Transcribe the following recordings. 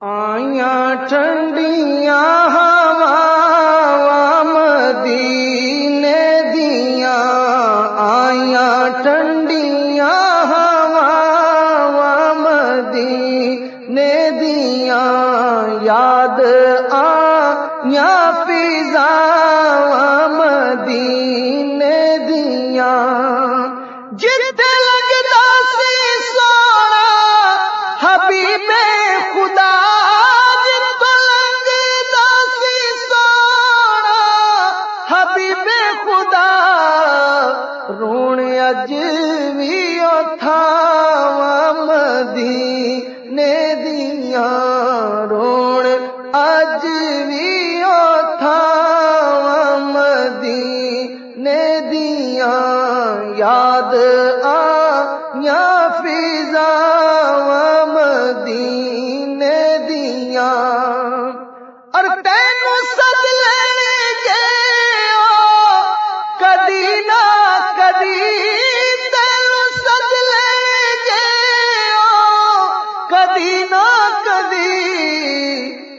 آئیاں ٹھنڈیاں ہوا مدینے دیاں، آئیاں ٹھنڈیاں ہوا مدینے دیاں۔ یاد آیا فضا مدینے دیاں۔ جتے دیاں یاد آیا فضا مدینے دیاں۔ اور تینو سد لے گے کدی نہ کدی تینو سد لے گے کدی نہ کدی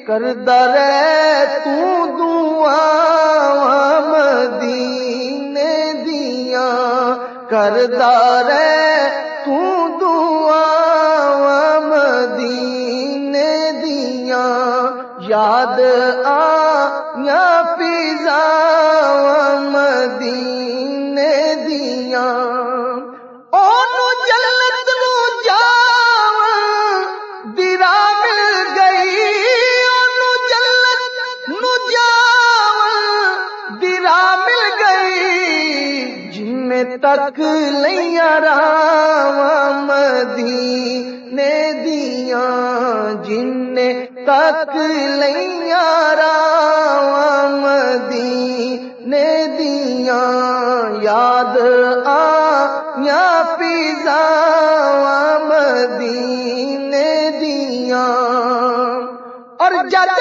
کردا رہ تو دعا مدینے دیاں۔ کردا رہ تو یاد آ یا مدینے گئی جن تک لیا رام مدینے دیاں جن تک لیا رام مدینے دیاں یاد آیا فضا مدینے دیاں اور جد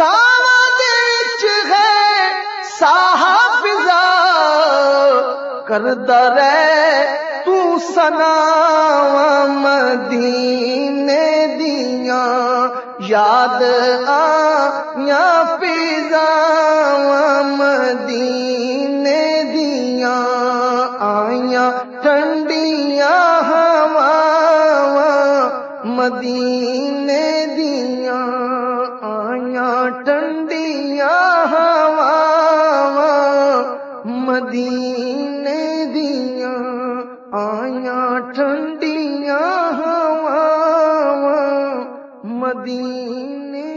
تک ساوا ہے ساہ فضا کردا رہ تو سنا مدینے دیاں، یاد آیا فضا مدینے دیاں۔ آئیاں ٹھنڈیاں ہوا مدینے آئیاں ٹھنڈیاں ہوا مدینے دیاں آئیاں ٹھنڈیاں ہوا مدینے